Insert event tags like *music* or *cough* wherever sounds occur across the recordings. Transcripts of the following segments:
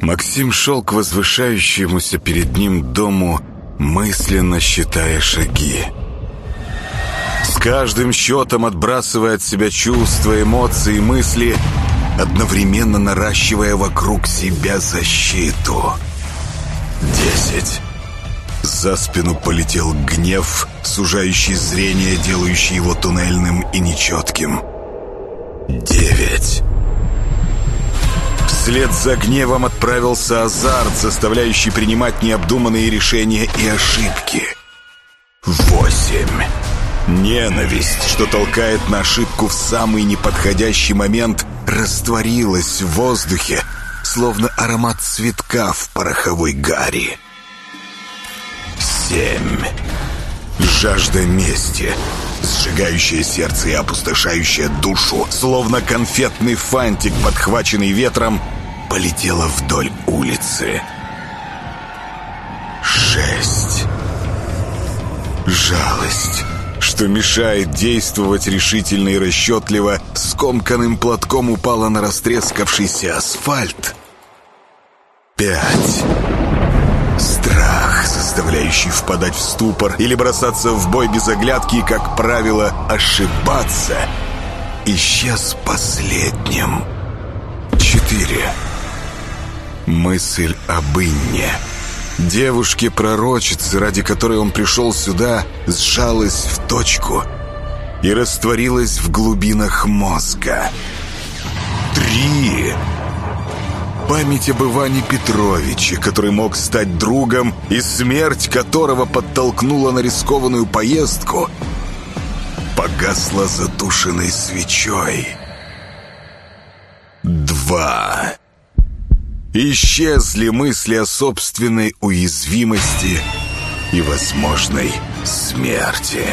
Максим шел к возвышающемуся перед ним дому, мысленно считая шаги. С каждым счетом отбрасывая от себя чувства, эмоции, мысли, одновременно наращивая вокруг себя защиту. Десять. За спину полетел гнев, сужающий зрение, делающий его туннельным и нечетким. Девять. Вслед за гневом отправился азарт, заставляющий принимать необдуманные решения и ошибки. Восемь. Ненависть, что толкает на ошибку в самый неподходящий момент, растворилась в воздухе, словно аромат цветка в пороховой гари. Семь. Жажда мести, сжигающая сердце и опустошающая душу, словно конфетный фантик, подхваченный ветром, полетела вдоль улицы. Шесть. Жалость, что мешает действовать решительно и расчетливо, скомканным платком упала на растрескавшийся асфальт. Пять. Страх, заставляющий впадать в ступор или бросаться в бой без оглядки и, как правило, ошибаться, исчез последним. Четыре. Мысль об Инне. Девушке-пророчице, ради которой он пришел сюда, сжалась в точку и растворилась в глубинах мозга. Три. Память об Иване Петровиче, который мог стать другом, и смерть которого подтолкнула на рискованную поездку, погасла затушенной свечой. Два. Исчезли мысли о собственной уязвимости и возможной смерти.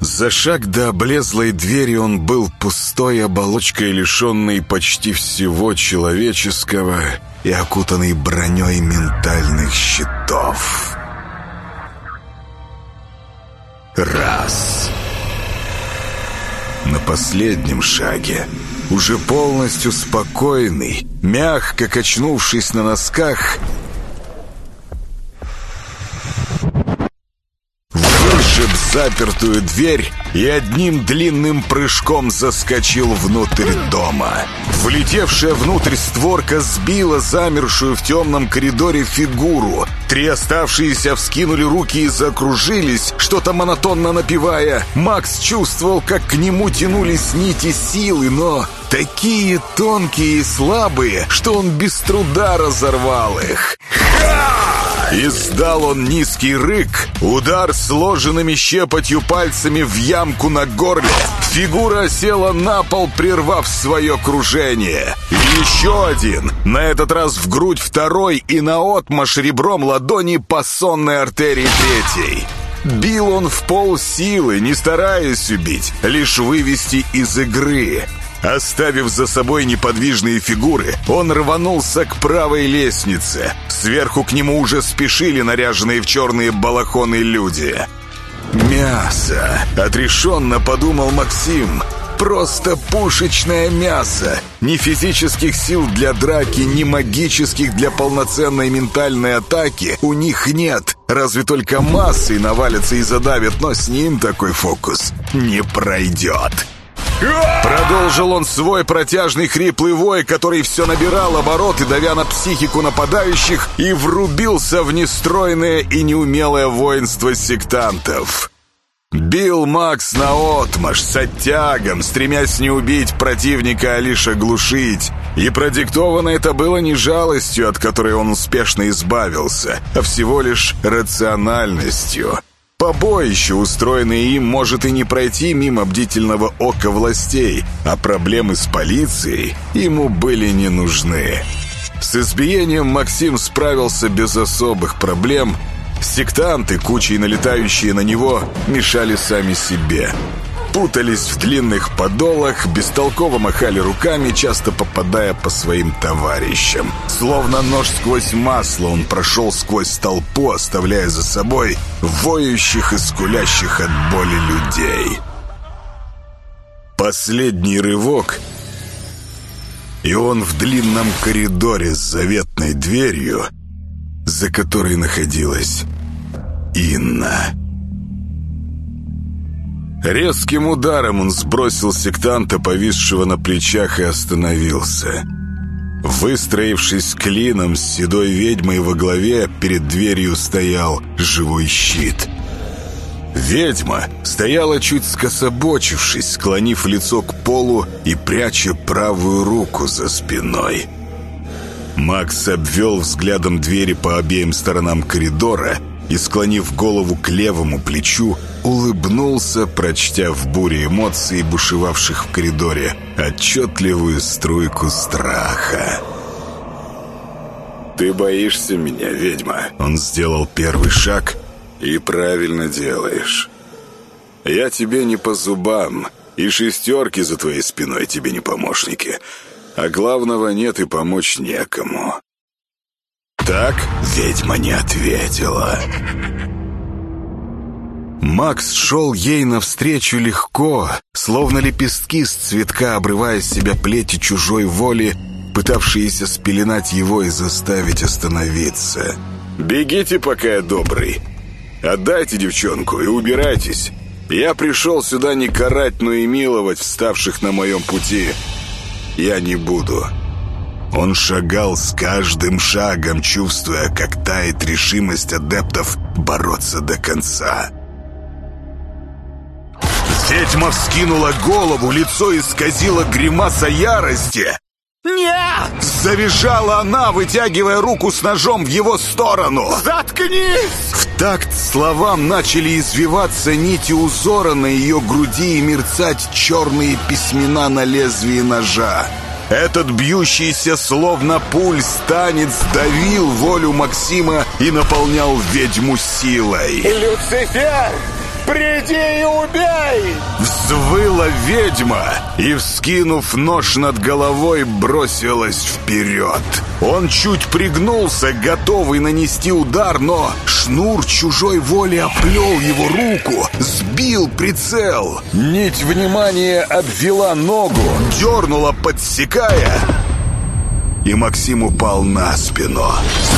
За шаг до облезлой двери он был пустой оболочкой, лишенной почти всего человеческого и окутанной броней ментальных щитов. Раз. На последнем шаге, уже полностью спокойный, мягко качнувшись на носках, вышиб запертую дверь и одним длинным прыжком заскочил внутрь дома. Влетевшая внутрь створка сбила замершую в темном коридоре фигуру. Три оставшиеся вскинули руки и закружились, что-то монотонно напевая. Макс чувствовал, как к нему тянулись нити силы, но такие тонкие и слабые, что он без труда разорвал их. Издал он низкий рык, удар сложенными щепотью пальцами в ямку на горле. Фигура села на пол, прервав свое кружение. Еще один, на этот раз в грудь второй и наотмашь ребром ладони по сонной артерии третьей. Бил он в пол силы, не стараясь убить, лишь вывести из игры. Оставив за собой неподвижные фигуры, он рванулся к правой лестнице. Сверху к нему уже спешили наряженные в черные балахоны люди. «Мясо!» — отрешенно подумал Максим. «Просто пушечное мясо! Ни физических сил для драки, ни магических для полноценной ментальной атаки у них нет. Разве только массой навалятся и задавят, но с ним такой фокус не пройдет!» Продолжил он свой протяжный хриплый вой, который все набирал обороты, давя на психику нападающих, и врубился в нестройное и неумелое воинство сектантов. Бил Макс наотмашь, с оттягом, стремясь не убить противника, а лишь оглушить. И продиктовано это было не жалостью, от которой он успешно избавился, а всего лишь рациональностью — Побоище, устроенное им, может и не пройти мимо бдительного ока властей, а проблемы с полицией ему были не нужны. С избиением Максим справился без особых проблем. Сектанты, кучей налетающие на него, мешали сами себе путались в длинных подолах, бестолково махали руками, часто попадая по своим товарищам. Словно нож сквозь масло он прошел сквозь толпу, оставляя за собой воющих и скулящих от боли людей. Последний рывок, и он в длинном коридоре с заветной дверью, за которой находилась Инна. Резким ударом он сбросил сектанта, повисшего на плечах, и остановился. Выстроившись клином с седой ведьмой во главе, перед дверью стоял живой щит. Ведьма стояла чуть скособочившись, склонив лицо к полу и пряча правую руку за спиной. Макс обвел взглядом двери по обеим сторонам коридора и, склонив голову к левому плечу, улыбнулся, прочтя в буре эмоций, бушевавших в коридоре, отчетливую струйку страха. «Ты боишься меня, ведьма?» Он сделал первый шаг и правильно делаешь. Я тебе не по зубам, и шестерки за твоей спиной тебе не помощники, а главного нет и помочь некому». Так ведьма не ответила. Макс шел ей навстречу легко, словно лепестки с цветка, обрывая с себя плети чужой воли, пытавшиеся спеленать его и заставить остановиться. «Бегите, пока я добрый. Отдайте девчонку и убирайтесь. Я пришел сюда не карать, но и миловать вставших на моем пути. Я не буду». Он шагал с каждым шагом, чувствуя, как тает решимость адептов бороться до конца. Ведьма вскинула голову, лицо исказило гримаса ярости. «Нет!» Завизжала она, вытягивая руку с ножом в его сторону. «Заткнись!» В такт словам начали извиваться нити узора на ее груди и мерцать черные письмена на лезвии ножа. Этот бьющийся словно пульс танец давил волю Максима и наполнял ведьму силой. «Люцифер!» «Приди и убей!» Взвыла ведьма и, вскинув нож над головой, бросилась вперед. Он чуть пригнулся, готовый нанести удар, но шнур чужой воли оплел его руку, сбил прицел. Нить внимания обвела ногу, дернула, подсекая и Максим упал на спину.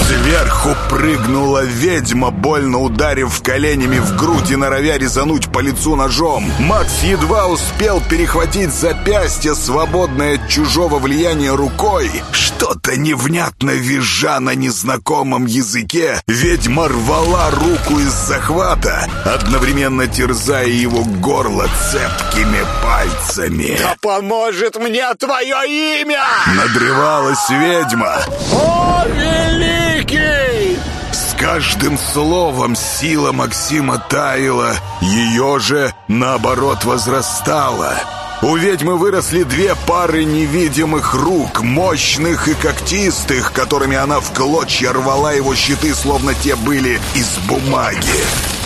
Сверху прыгнула ведьма, больно ударив коленями в грудь и норовя резануть по лицу ножом. Макс едва успел перехватить запястье, свободное от чужого влияния рукой. Что-то невнятно визжа на незнакомом языке, ведьма рвала руку из захвата, одновременно терзая его горло цепкими пальцами. «Да поможет мне твое имя!» Надрывалась ведьма. «О, великий!» С каждым словом сила Максима таяла, ее же, наоборот, возрастала. У ведьмы выросли две пары невидимых рук, мощных и когтистых, которыми она в клочья рвала его щиты, словно те были из бумаги.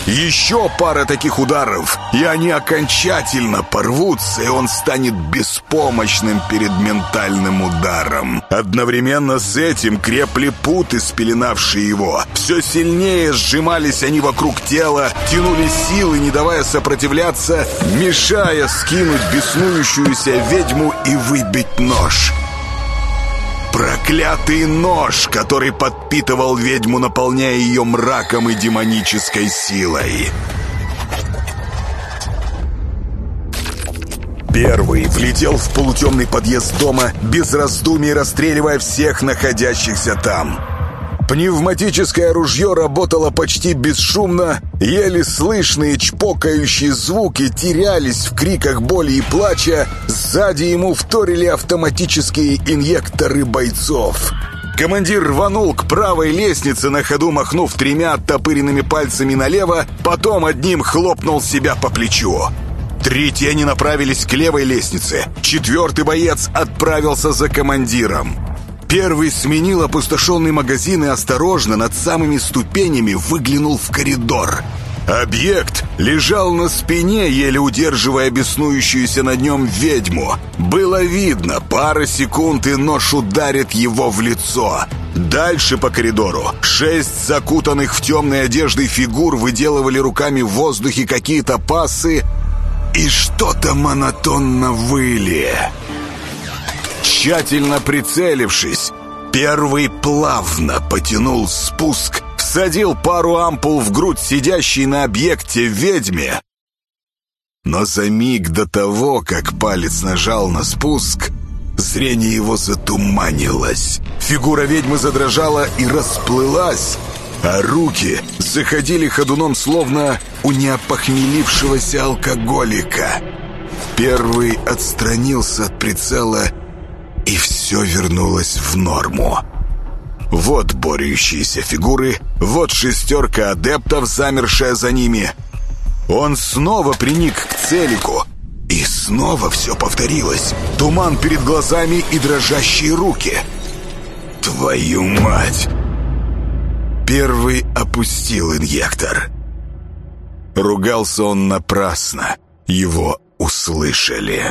Еще пара таких ударов, и они окончательно порвутся, и он станет беспомощным перед ментальным ударом. Одновременно с этим крепли путы, спеленавшие его. Все сильнее сжимались они вокруг тела, тянули силы, не давая сопротивляться, мешая скинуть беснующуюся ведьму и выбить нож. Проклятый нож, который подпитывал ведьму, наполняя ее мраком и демонической силой. Первый влетел в полутемный подъезд дома, без раздумий расстреливая всех находящихся там. Пневматическое ружье работало почти бесшумно, еле слышные чпокающие звуки терялись в криках боли и плача, сзади ему вторили автоматические инъекторы бойцов. Командир рванул к правой лестнице, на ходу махнув тремя оттопыренными пальцами налево, потом одним хлопнул себя по плечу. Три тени направились к левой лестнице. Четвертый боец отправился за командиром. Первый сменил опустошенный магазин и осторожно над самыми ступенями выглянул в коридор. Объект лежал на спине, еле удерживая беснующуюся на нем ведьму. Было видно, пара секунд и нож ударит его в лицо. Дальше по коридору шесть закутанных в темной одежды фигур выделывали руками в воздухе какие-то пасы и что-то монотонно выли. Тщательно прицелившись, первый плавно потянул спуск, всадил пару ампул в грудь сидящей на объекте ведьме. Но за миг до того, как палец нажал на спуск, зрение его затуманилось. Фигура ведьмы задрожала и расплылась, а руки заходили ходуном, словно у неопохмелившегося алкоголика. Первый отстранился от прицела, и все вернулось в норму. Вот борющиеся фигуры, вот шестерка адептов, замершая за ними. Он снова приник к целику, и снова все повторилось. Туман перед глазами и дрожащие руки. «Твою мать!» Первый опустил инъектор. Ругался он напрасно. Его услышали.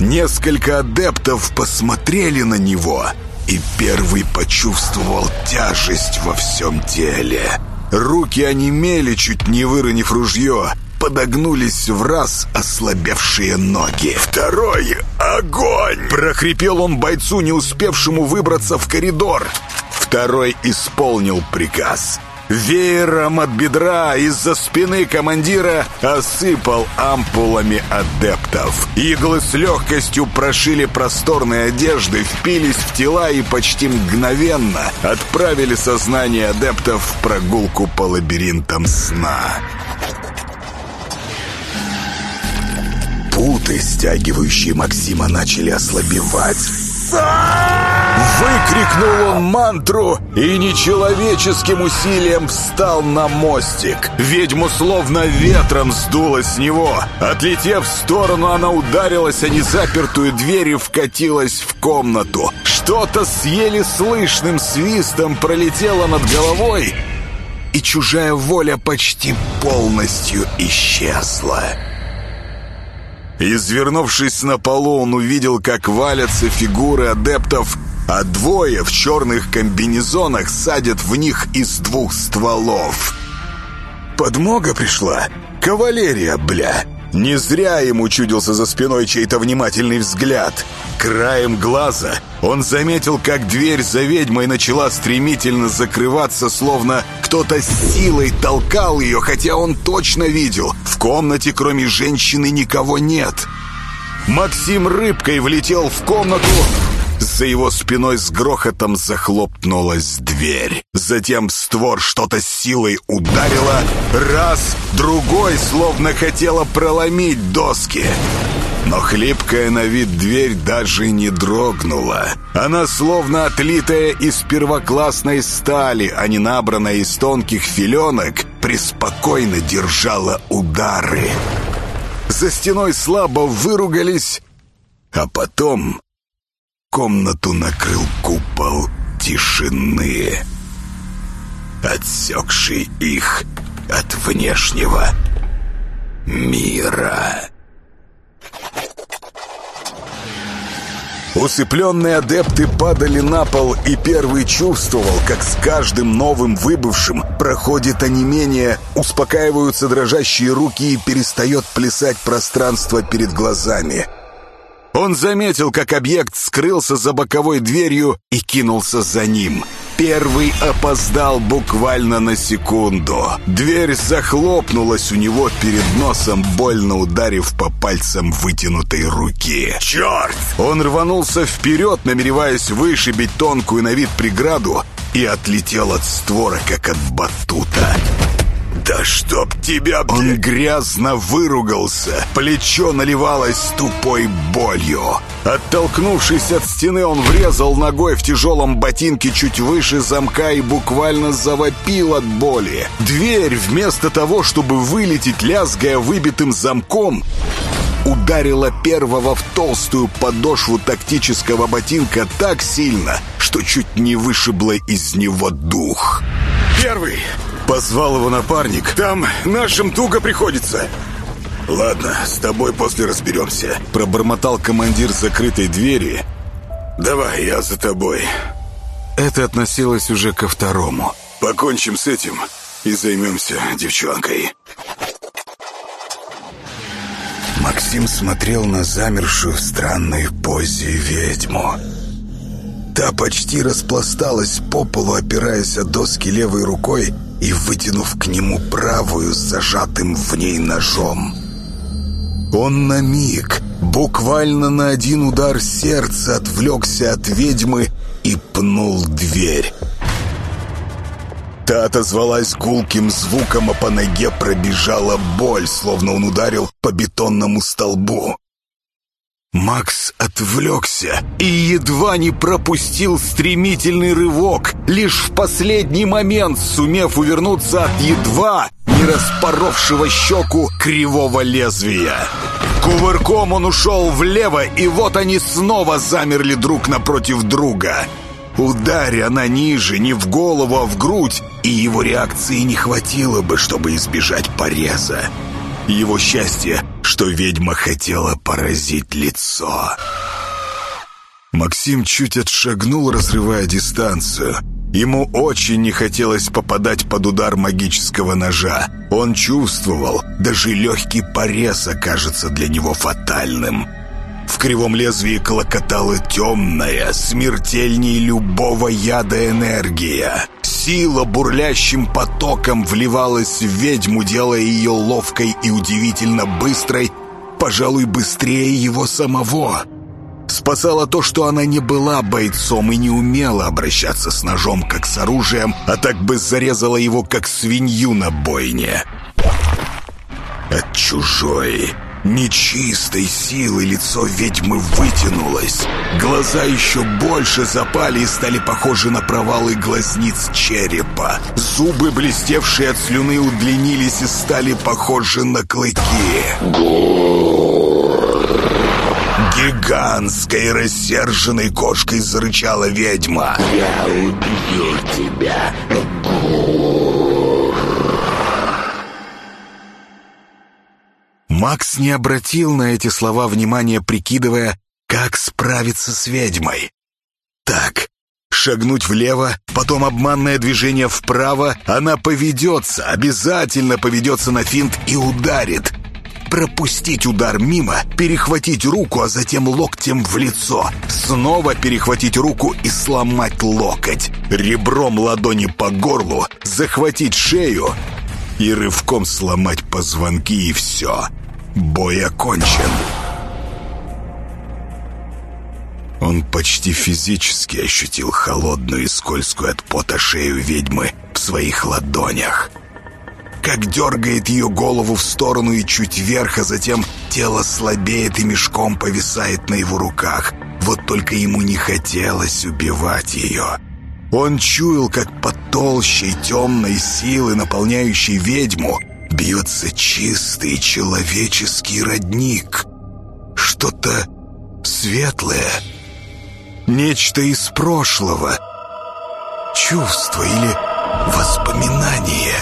Несколько адептов посмотрели на него, и первый почувствовал тяжесть во всем теле. Руки онемели, чуть не выронив ружье, подогнулись в раз ослабевшие ноги. «Второй огонь!» Прохрипел он бойцу, не успевшему выбраться в коридор. Второй исполнил приказ. Веером от бедра из-за спины командира осыпал ампулами адептов. Иглы с легкостью прошили просторные одежды, впились в тела и почти мгновенно отправили сознание адептов в прогулку по лабиринтам сна. Путы, стягивающие Максима, начали ослабевать. Выкрикнул он мантру и нечеловеческим усилием встал на мостик. Ведьму словно ветром сдуло с него. Отлетев в сторону, она ударилась о незапертую дверь и вкатилась в комнату. Что-то с еле слышным свистом пролетело над головой, и чужая воля почти полностью исчезла. Извернувшись на полу, он увидел, как валятся фигуры адептов, а двое в черных комбинезонах садят в них из двух стволов. Подмога пришла. Кавалерия, бля. Не зря ему чудился за спиной чей-то внимательный взгляд. Краем глаза он заметил, как дверь за ведьмой начала стремительно закрываться, словно кто-то силой толкал ее, хотя он точно видел, в комнате кроме женщины никого нет. Максим рыбкой влетел в комнату, за его спиной с грохотом захлопнулась дверь. Затем в створ что-то силой ударило. Раз, другой, словно хотела проломить доски. Но хлипкая на вид дверь даже не дрогнула. Она словно отлитая из первоклассной стали, а не набранная из тонких филенок, преспокойно держала удары. За стеной слабо выругались, а потом комнату накрыл купол тишины, отсекший их от внешнего мира. Усыпленные адепты падали на пол, и первый чувствовал, как с каждым новым выбывшим проходит онемение, успокаиваются дрожащие руки и перестает плясать пространство перед глазами. Он заметил, как объект скрылся за боковой дверью и кинулся за ним. Первый опоздал буквально на секунду. Дверь захлопнулась у него перед носом, больно ударив по пальцам вытянутой руки. «Черт!» Он рванулся вперед, намереваясь вышибить тонкую на вид преграду, и отлетел от створа, как от батута. «Да чтоб тебя...» Он грязно выругался. Плечо наливалось тупой болью. Оттолкнувшись от стены, он врезал ногой в тяжелом ботинке чуть выше замка и буквально завопил от боли. Дверь, вместо того, чтобы вылететь, лязгая выбитым замком, ударила первого в толстую подошву тактического ботинка так сильно, что чуть не вышибла из него дух. «Первый!» Позвал его напарник. «Там нашим туго приходится!» «Ладно, с тобой после разберемся», — пробормотал командир закрытой двери. «Давай, я за тобой». Это относилось уже ко второму. «Покончим с этим и займемся девчонкой». Максим смотрел на замершую в странной позе ведьму. Та почти распласталась по полу, опираясь о доски левой рукой и вытянув к нему правую с зажатым в ней ножом. Он на миг, буквально на один удар сердца, отвлекся от ведьмы и пнул дверь. Та отозвалась гулким звуком, а по ноге пробежала боль, словно он ударил по бетонному столбу. Макс отвлекся и едва не пропустил стремительный рывок, лишь в последний момент сумев увернуться от едва не распоровшего щеку кривого лезвия. Кувырком он ушел влево, и вот они снова замерли друг напротив друга. Ударь она ниже, не в голову, а в грудь, и его реакции не хватило бы, чтобы избежать пореза. Его счастье, что ведьма хотела поразить лицо. Максим чуть отшагнул, разрывая дистанцию. Ему очень не хотелось попадать под удар магического ножа. Он чувствовал, даже легкий порез окажется для него фатальным. В кривом лезвии клокотала темная, смертельней любого яда энергия. Сила бурлящим потоком вливалась в ведьму, делая ее ловкой и удивительно быстрой, пожалуй, быстрее его самого. Спасало то, что она не была бойцом и не умела обращаться с ножом, как с оружием, а так бы зарезала его, как свинью на бойне. От чужой Нечистой силы лицо ведьмы вытянулось. Глаза еще больше запали и стали похожи на провалы глазниц черепа. Зубы, блестевшие от слюны, удлинились и стали похожи на клыки. Гигантской рассерженной кошкой зарычала ведьма. «Я убью тебя!» Макс не обратил на эти слова внимания, прикидывая, как справиться с ведьмой. Так, шагнуть влево, потом обманное движение вправо, она поведется, обязательно поведется на финт и ударит. Пропустить удар мимо, перехватить руку, а затем локтем в лицо. Снова перехватить руку и сломать локоть. Ребром ладони по горлу, захватить шею и рывком сломать позвонки и все. Бой окончен. Он почти физически ощутил холодную и скользкую от пота шею ведьмы в своих ладонях. Как дергает ее голову в сторону и чуть вверх, а затем тело слабеет и мешком повисает на его руках. Вот только ему не хотелось убивать ее. Он чуял, как под толщей темной силы, наполняющей ведьму, бьется чистый человеческий родник. Что-то светлое, нечто из прошлого, чувство или воспоминание.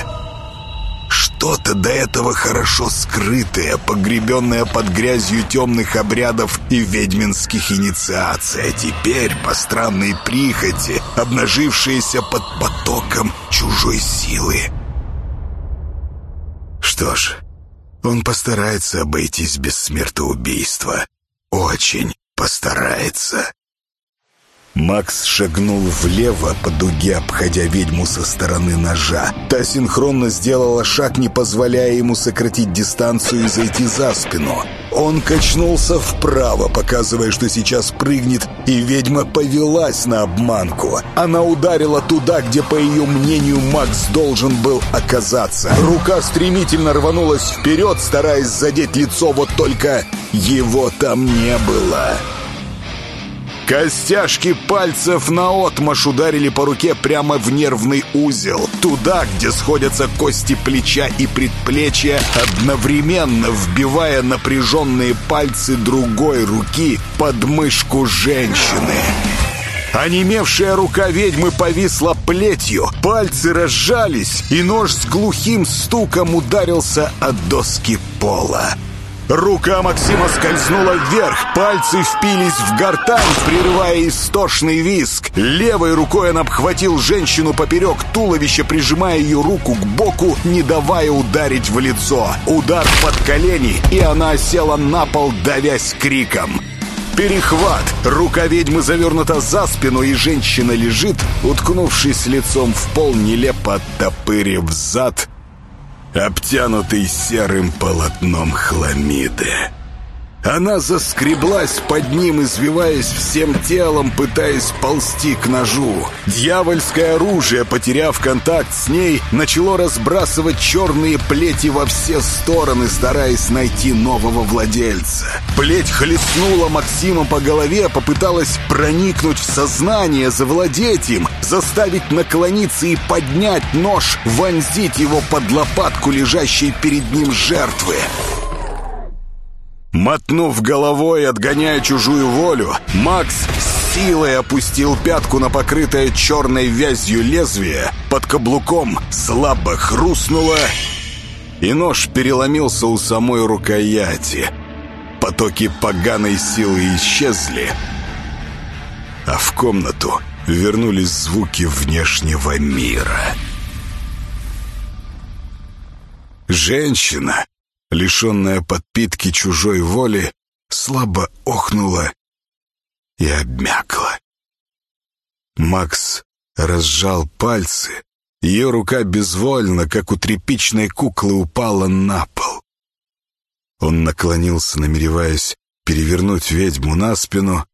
Что-то до этого хорошо скрытое, погребенное под грязью темных обрядов и ведьминских инициаций, а теперь, по странной прихоти, обнажившееся под потоком чужой силы. Что ж, он постарается обойтись без смертоубийства. Очень постарается. Макс шагнул влево по дуге, обходя ведьму со стороны ножа. Та синхронно сделала шаг, не позволяя ему сократить дистанцию и зайти за спину. Он качнулся вправо, показывая, что сейчас прыгнет, и ведьма повелась на обманку. Она ударила туда, где, по ее мнению, Макс должен был оказаться. Рука стремительно рванулась вперед, стараясь задеть лицо, вот только его там не было. Костяшки пальцев наотмашь ударили по руке прямо в нервный узел. Туда, где сходятся кости плеча и предплечья, одновременно вбивая напряженные пальцы другой руки под мышку женщины. Онемевшая рука ведьмы повисла плетью, пальцы разжались, и нож с глухим стуком ударился от доски пола. Рука Максима скользнула вверх, пальцы впились в гортань, прерывая истошный виск. Левой рукой он обхватил женщину поперек туловища, прижимая ее руку к боку, не давая ударить в лицо. Удар под колени, и она села на пол, давясь криком. Перехват. Рука ведьмы завернута за спину, и женщина лежит, уткнувшись лицом в пол, нелепо оттопырив зад, обтянутый серым полотном хламиды. Она заскреблась под ним, извиваясь всем телом, пытаясь ползти к ножу. Дьявольское оружие, потеряв контакт с ней, начало разбрасывать черные плети во все стороны, стараясь найти нового владельца. Плеть хлестнула Максима по голове, попыталась проникнуть в сознание, завладеть им, заставить наклониться и поднять нож, вонзить его под лопатку лежащей перед ним жертвы. Мотнув головой, отгоняя чужую волю, Макс с силой опустил пятку на покрытое черной вязью лезвие, под каблуком слабо хрустнуло, и нож переломился у самой рукояти. Потоки поганой силы исчезли, а в комнату вернулись звуки внешнего мира. Женщина лишенная подпитки чужой воли, слабо охнула и обмякла. Макс разжал пальцы, ее рука безвольно, как у тряпичной куклы, упала на пол. Он наклонился, намереваясь перевернуть ведьму на спину,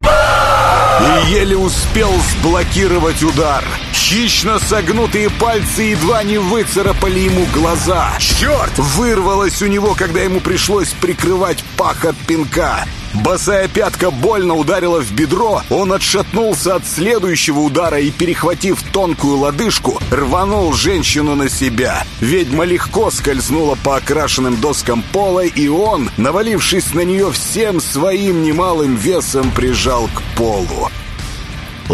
и еле успел сблокировать удар. Хищно согнутые пальцы едва не выцарапали ему глаза. «Черт!» Вырвалось у него, когда ему пришлось прикрывать пах от пинка. Босая пятка больно ударила в бедро, он отшатнулся от следующего удара и, перехватив тонкую лодыжку, рванул женщину на себя. Ведьма легко скользнула по окрашенным доскам пола, и он, навалившись на нее всем своим немалым весом, прижал к полу.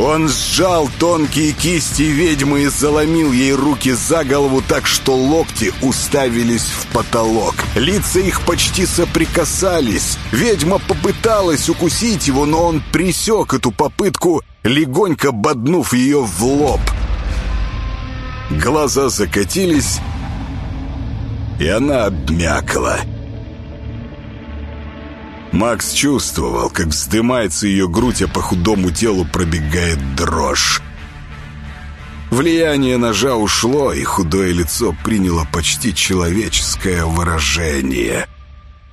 Он сжал тонкие кисти ведьмы и заломил ей руки за голову так, что локти уставились в потолок. Лица их почти соприкасались. Ведьма попыталась укусить его, но он пресек эту попытку, легонько боднув ее в лоб. Глаза закатились, и она обмякла. Макс чувствовал, как вздымается ее грудь, а по худому телу пробегает дрожь. Влияние ножа ушло, и худое лицо приняло почти человеческое выражение.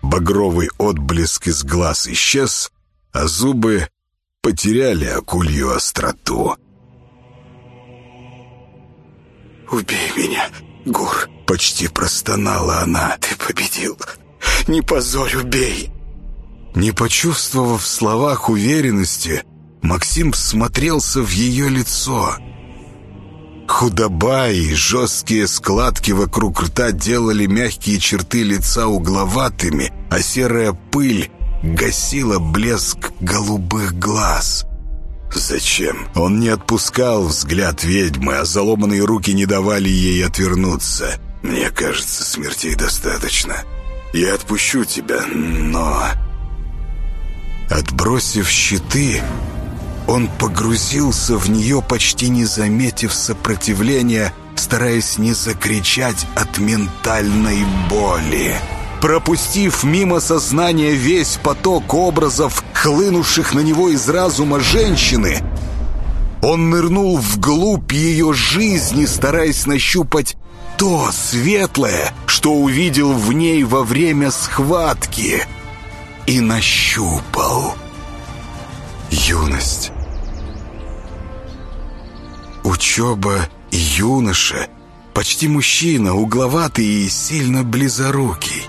Багровый отблеск из глаз исчез, а зубы потеряли акулью остроту. «Убей меня, Гур!» — почти простонала она. «Ты победил! Не позорь, убей!» Не почувствовав в словах уверенности, Максим смотрелся в ее лицо. Худоба и жесткие складки вокруг рта делали мягкие черты лица угловатыми, а серая пыль гасила блеск голубых глаз. Зачем? Он не отпускал взгляд ведьмы, а заломанные руки не давали ей отвернуться. «Мне кажется, смертей достаточно. Я отпущу тебя, но...» Отбросив щиты, он погрузился в нее, почти не заметив сопротивления, стараясь не закричать от ментальной боли. Пропустив мимо сознания весь поток образов, хлынувших на него из разума женщины, он нырнул вглубь ее жизни, стараясь нащупать то светлое, что увидел в ней во время схватки — и нащупал. Юность. Учеба и юноша, почти мужчина, угловатый и сильно близорукий.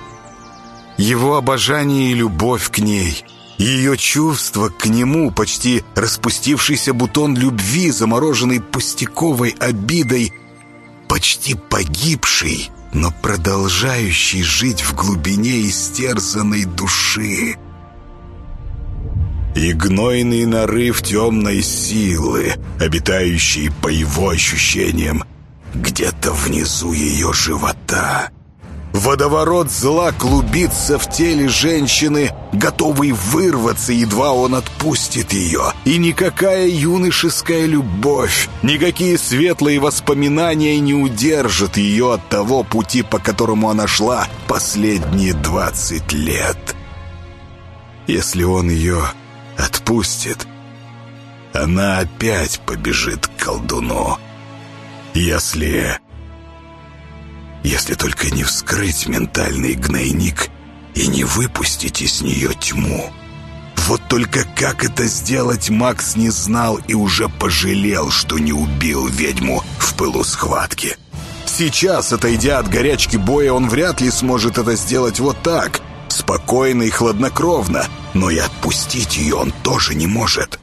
Его обожание и любовь к ней, ее чувство к нему, почти распустившийся бутон любви, замороженный пустяковой обидой, почти погибший, но продолжающий жить в глубине истерзанной души. И гнойный нарыв темной силы, обитающий по его ощущениям где-то внизу ее живота. Водоворот зла клубится в теле женщины, готовый вырваться, едва он отпустит ее. И никакая юношеская любовь, никакие светлые воспоминания не удержат ее от того пути, по которому она шла последние двадцать лет. Если он ее отпустит, она опять побежит к колдуну. Если если только не вскрыть ментальный гнойник и не выпустить из нее тьму. Вот только как это сделать, Макс не знал и уже пожалел, что не убил ведьму в пылу схватки. Сейчас, отойдя от горячки боя, он вряд ли сможет это сделать вот так, спокойно и хладнокровно, но и отпустить ее он тоже не может.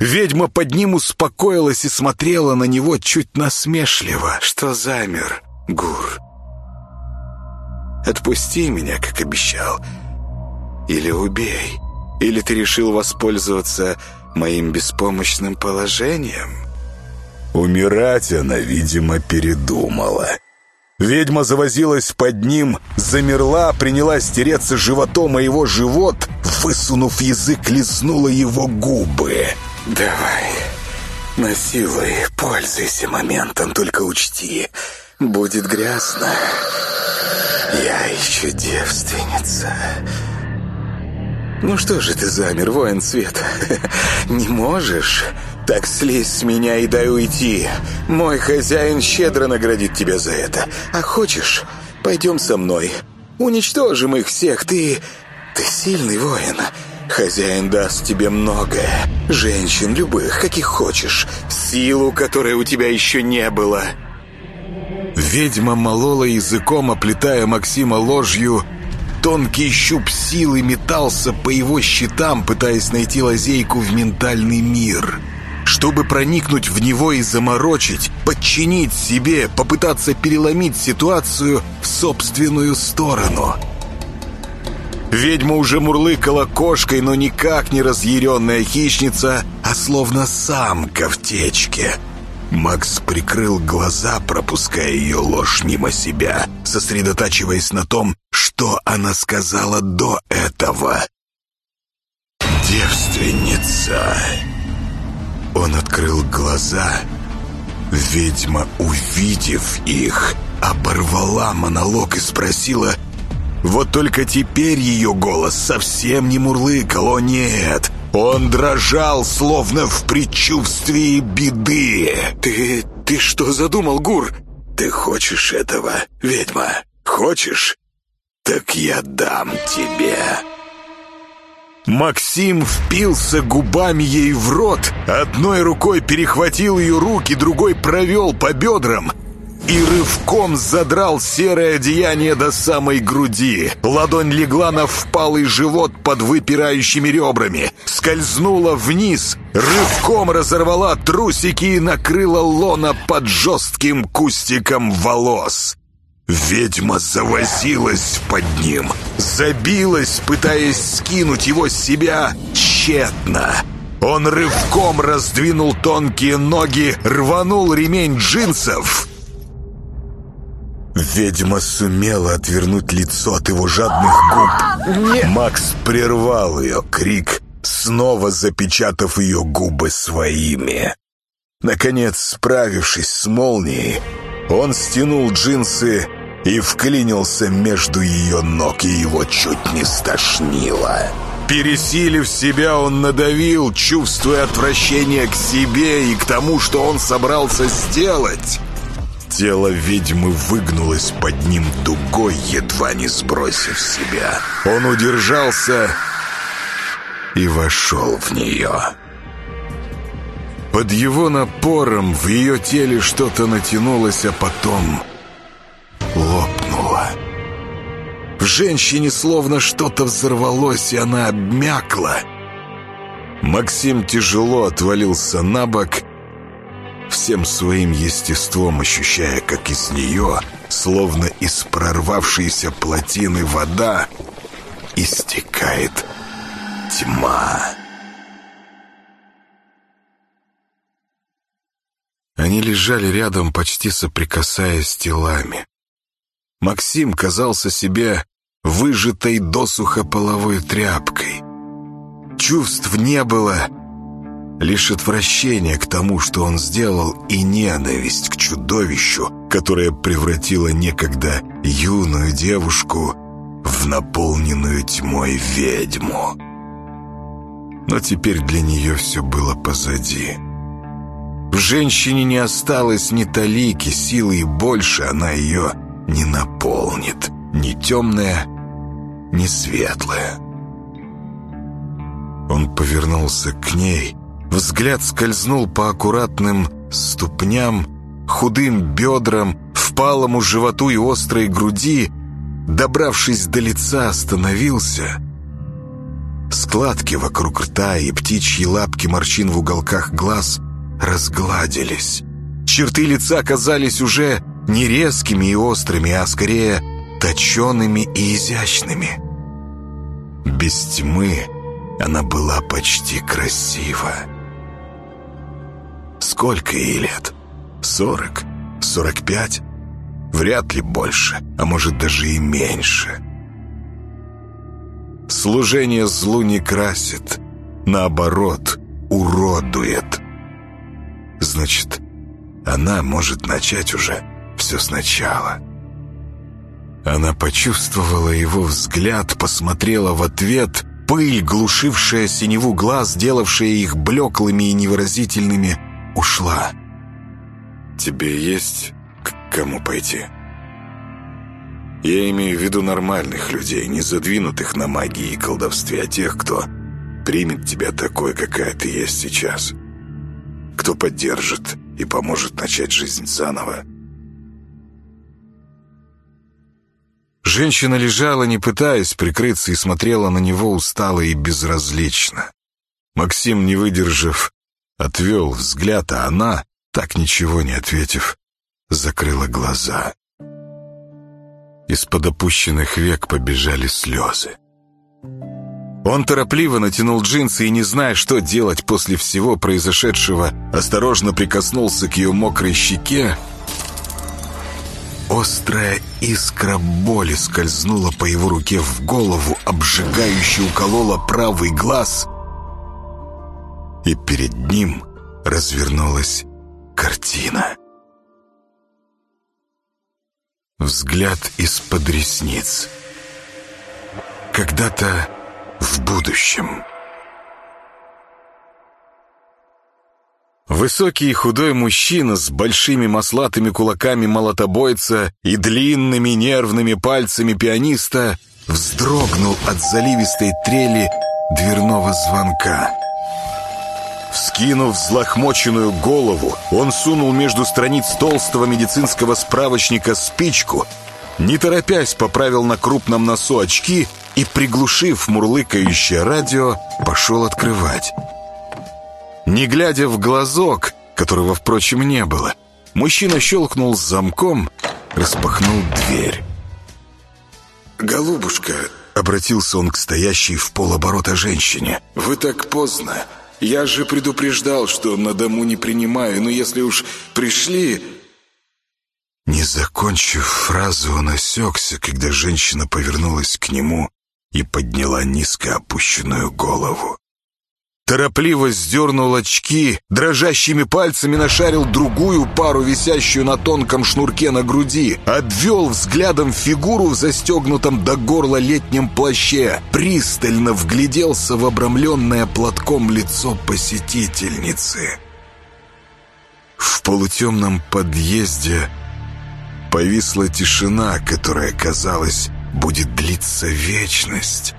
Ведьма под ним успокоилась и смотрела на него чуть насмешливо. «Что замер?» Гур, отпусти меня, как обещал, или убей, или ты решил воспользоваться моим беспомощным положением?» Умирать она, видимо, передумала. Ведьма завозилась под ним, замерла, принялась тереться животом о его живот, высунув язык, лизнула его губы. «Давай, насилуй, пользуйся моментом, только учти, Будет грязно. Я еще девственница. Ну что же ты замер, воин свет? *laughs* Не можешь? Так слезь с меня и дай уйти. Мой хозяин щедро наградит тебя за это. А хочешь, пойдем со мной. Уничтожим их всех. Ты... ты сильный воин. Хозяин даст тебе многое. Женщин любых, каких хочешь. Силу, которой у тебя еще не было. Ведьма молола языком, оплетая Максима ложью. Тонкий щуп силы метался по его щитам, пытаясь найти лазейку в ментальный мир. Чтобы проникнуть в него и заморочить, подчинить себе, попытаться переломить ситуацию в собственную сторону. Ведьма уже мурлыкала кошкой, но никак не разъяренная хищница, а словно самка в течке — Макс прикрыл глаза, пропуская ее ложь мимо себя, сосредотачиваясь на том, что она сказала до этого. «Девственница!» Он открыл глаза. Ведьма, увидев их, оборвала монолог и спросила... Вот только теперь ее голос совсем не мурлыкал, о нет! Он дрожал, словно в предчувствии беды. «Ты... ты что задумал, Гур?» «Ты хочешь этого, ведьма? Хочешь? Так я дам тебе». Максим впился губами ей в рот, одной рукой перехватил ее руки, другой провел по бедрам — и рывком задрал серое одеяние до самой груди. Ладонь легла на впалый живот под выпирающими ребрами, скользнула вниз, рывком разорвала трусики и накрыла лона под жестким кустиком волос. Ведьма завозилась под ним, забилась, пытаясь скинуть его с себя тщетно. Он рывком раздвинул тонкие ноги, рванул ремень джинсов Ведьма сумела отвернуть лицо от его жадных губ. Нет. Макс прервал ее крик, снова запечатав ее губы своими. Наконец, справившись с молнией, он стянул джинсы и вклинился между ее ног, и его чуть не стошнило. Пересилив себя, он надавил, чувствуя отвращение к себе и к тому, что он собрался сделать. Тело ведьмы выгнулось под ним дугой, едва не сбросив себя. Он удержался и вошел в нее. Под его напором в ее теле что-то натянулось, а потом лопнуло. В женщине словно что-то взорвалось, и она обмякла. Максим тяжело отвалился на бок всем своим естеством ощущая, как из нее, словно из прорвавшейся плотины вода, истекает тьма. Они лежали рядом, почти соприкасаясь телами. Максим казался себе выжатой досуха половой тряпкой. Чувств не было, лишь отвращение к тому, что он сделал, и ненависть к чудовищу, которое превратило некогда юную девушку в наполненную тьмой ведьму. Но теперь для нее все было позади. В женщине не осталось ни талики, силы, и больше она ее не наполнит. Ни темная, ни светлая. Он повернулся к ней. Взгляд скользнул по аккуратным ступням, худым бедрам, впалому животу и острой груди. Добравшись до лица, остановился. Складки вокруг рта и птичьи лапки морщин в уголках глаз разгладились. Черты лица казались уже не резкими и острыми, а скорее точеными и изящными. Без тьмы она была почти красива. Сколько ей лет? Сорок? Сорок пять? Вряд ли больше, а может даже и меньше. Служение злу не красит, наоборот, уродует. Значит, она может начать уже все сначала. Она почувствовала его взгляд, посмотрела в ответ. Пыль, глушившая синеву глаз, делавшая их блеклыми и невыразительными, ушла. «Тебе есть к кому пойти?» Я имею в виду нормальных людей, не задвинутых на магии и колдовстве, а тех, кто примет тебя такой, какая ты есть сейчас. Кто поддержит и поможет начать жизнь заново. Женщина лежала, не пытаясь прикрыться, и смотрела на него устало и безразлично. Максим, не выдержав, отвел взгляд, а она, так ничего не ответив, закрыла глаза. Из-под опущенных век побежали слезы. Он торопливо натянул джинсы и, не зная, что делать после всего произошедшего, осторожно прикоснулся к ее мокрой щеке. Острая искра боли скользнула по его руке в голову, обжигающе уколола правый глаз, и перед ним развернулась картина. Взгляд из-под ресниц. Когда-то в будущем. Высокий и худой мужчина с большими маслатыми кулаками молотобойца и длинными нервными пальцами пианиста вздрогнул от заливистой трели дверного звонка. Вскинув взлохмоченную голову, он сунул между страниц толстого медицинского справочника спичку, не торопясь поправил на крупном носу очки и, приглушив мурлыкающее радио, пошел открывать. Не глядя в глазок, которого, впрочем, не было, мужчина щелкнул с замком, распахнул дверь. «Голубушка», — обратился он к стоящей в полоборота женщине, — «вы так поздно. Я же предупреждал, что на дому не принимаю, но если уж пришли...» Не закончив фразу, он осекся, когда женщина повернулась к нему и подняла низко опущенную голову. Торопливо сдернул очки, дрожащими пальцами нашарил другую пару, висящую на тонком шнурке на груди, обвел взглядом фигуру в застегнутом до горла летнем плаще, пристально вгляделся в обрамленное платком лицо посетительницы. В полутемном подъезде повисла тишина, которая, казалось, будет длиться вечность.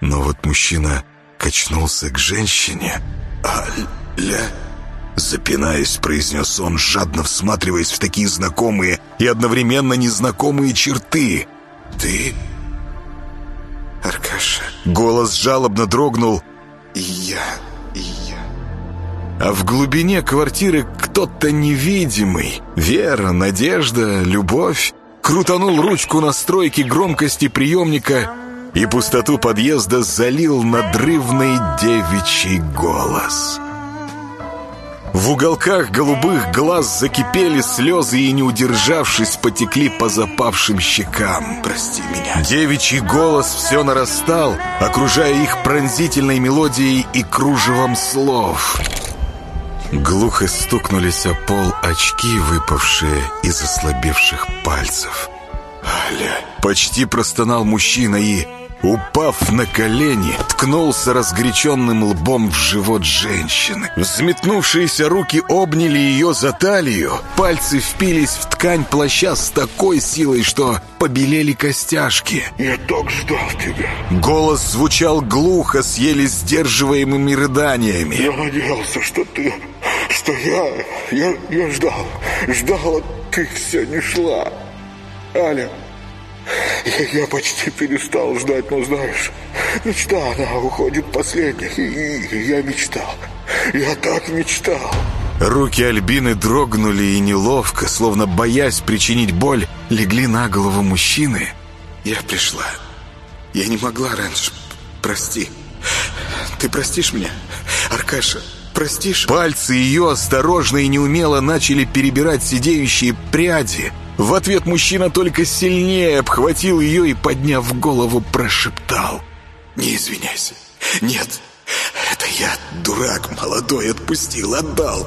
Но вот мужчина качнулся к женщине. «Аля...» Запинаясь, произнес он, жадно всматриваясь в такие знакомые и одновременно незнакомые черты. «Ты...» «Аркаша...» Голос жалобно дрогнул. «И я... и я...» А в глубине квартиры кто-то невидимый. Вера, надежда, любовь. Крутанул ручку настройки громкости приемника и пустоту подъезда залил надрывный девичий голос. В уголках голубых глаз закипели слезы и, не удержавшись, потекли по запавшим щекам. «Прости меня». Девичий голос все нарастал, окружая их пронзительной мелодией и кружевом слов. Глухо стукнулись о пол очки, выпавшие из ослабевших пальцев. «Аля!» Почти простонал мужчина и, упав на колени, ткнулся разгоряченным лбом в живот женщины. Взметнувшиеся руки обняли ее за талию, пальцы впились в ткань плаща с такой силой, что побелели костяшки. Я так ждал тебя. Голос звучал глухо, с еле сдерживаемыми рыданиями. Я надеялся, что ты... Что я... Я, я ждал. Ждал, а ты все не шла. Аля, я, почти перестал ждать, но знаешь, мечта, она уходит последней. И я мечтал. Я так мечтал. Руки Альбины дрогнули и неловко, словно боясь причинить боль, легли на голову мужчины. Я пришла. Я не могла раньше. Прости. Ты простишь меня? Аркаша, простишь? Пальцы ее осторожно и неумело начали перебирать сидеющие пряди. В ответ мужчина только сильнее обхватил ее и, подняв голову, прошептал. Не извиняйся. Нет, это я, дурак молодой, отпустил, отдал.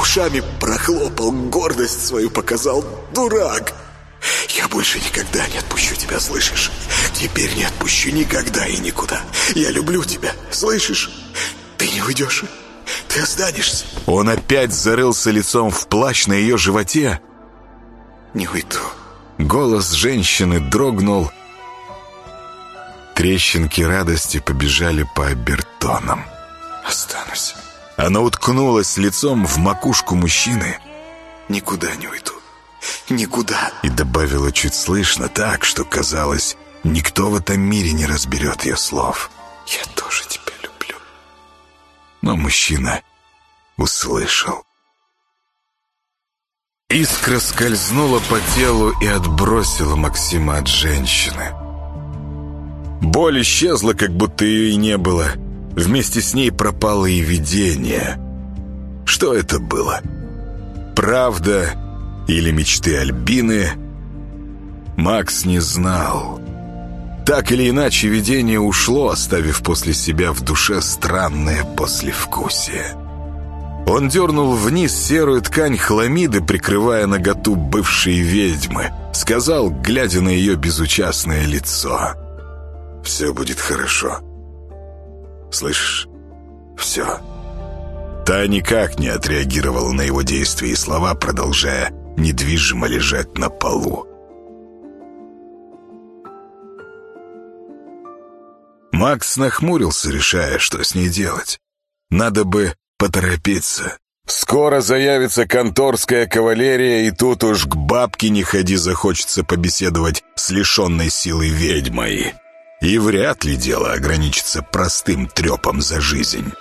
Ушами прохлопал, гордость свою показал. Дурак! Я больше никогда не отпущу тебя, слышишь? Теперь не отпущу никогда и никуда. Я люблю тебя, слышишь? Ты не уйдешь. Ты останешься. Он опять зарылся лицом в плащ на ее животе. Не уйду. Голос женщины дрогнул. Трещинки радости побежали по обертонам. Останусь. Она уткнулась лицом в макушку мужчины Никуда не уйду. Никуда. и добавила чуть слышно так, что казалось, никто в этом мире не разберет ее слов. Я тоже тебя люблю. Но мужчина услышал. Искра скользнула по телу и отбросила Максима от женщины. Боль исчезла, как будто ее и не было. Вместе с ней пропало и видение. Что это было? Правда или мечты Альбины? Макс не знал. Так или иначе, видение ушло, оставив после себя в душе странное послевкусие. Он дернул вниз серую ткань хламиды, прикрывая наготу бывшей ведьмы. Сказал, глядя на ее безучастное лицо. «Все будет хорошо. Слышишь? Все». Та никак не отреагировала на его действия и слова, продолжая недвижимо лежать на полу. Макс нахмурился, решая, что с ней делать. Надо бы поторопиться. Скоро заявится конторская кавалерия, и тут уж к бабке не ходи, захочется побеседовать с лишенной силой ведьмой. И вряд ли дело ограничится простым трепом за жизнь.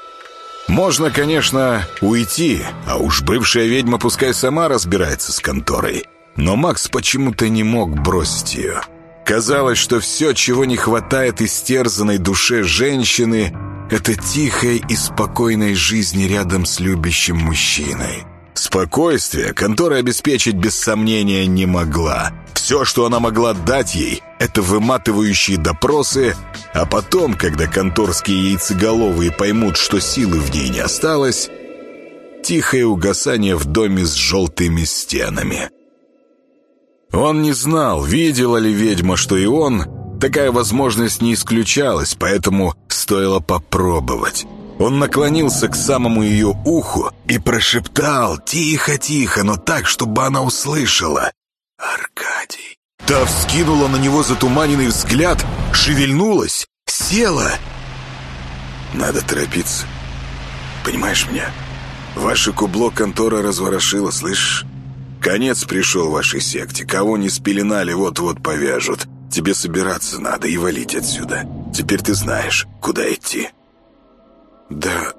Можно, конечно, уйти, а уж бывшая ведьма пускай сама разбирается с конторой. Но Макс почему-то не мог бросить ее. Казалось, что все, чего не хватает истерзанной душе женщины, это тихой и спокойной жизни рядом с любящим мужчиной. Спокойствие контора обеспечить без сомнения не могла. Все, что она могла дать ей, это выматывающие допросы, а потом, когда конторские яйцеголовые поймут, что силы в ней не осталось, тихое угасание в доме с желтыми стенами. Он не знал, видела ли ведьма, что и он, такая возможность не исключалась, поэтому стоило попробовать. Он наклонился к самому ее уху и прошептал тихо-тихо, но так, чтобы она услышала. «Аркадий». Та вскинула на него затуманенный взгляд, шевельнулась, села. «Надо торопиться. Понимаешь меня? Ваше кубло контора разворошила, слышишь? Конец пришел вашей секте. Кого не спеленали, вот-вот повяжут. Тебе собираться надо и валить отсюда. Теперь ты знаешь, куда идти». Да,